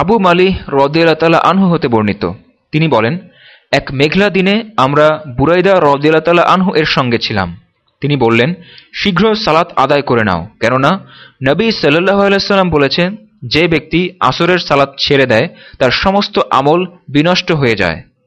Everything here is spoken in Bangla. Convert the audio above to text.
আবু মালি রদিয়াল্লাহ আনহু হতে বর্ণিত। তিনি বলেন, এক মেঘলা দিনে আমরা বুরাইদা রদিয়াল্লাহ আনহু এর সঙ্গে ছিলাম। তিনি বললেন, শীঘ্র সালাত আদায় করে নাও। কেননা নবী সাল্লাহ আলাইসাল্লাম বলেছেন, যে ব্যক্তি আসরের সালাত ছেড়ে দেয়, তার সমস্ত আমল বিনষ্ট হয়ে যায়।